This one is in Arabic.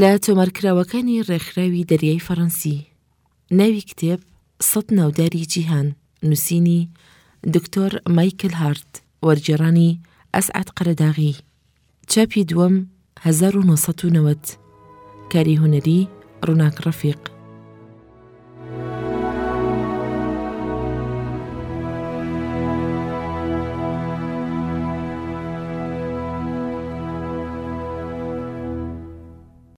لە تۆمەرکراوەکانی ڕێکخراوی دەریای فەڕەنسی ناوی کتێب سەد ناوداری جیهان. نووسینی دکتۆر مایکل هارت. وەرجێڕانی ئەسعات قەرەداغی. چاپی دووەم 1990 کاری هوەری ڕووناک ڕەفیق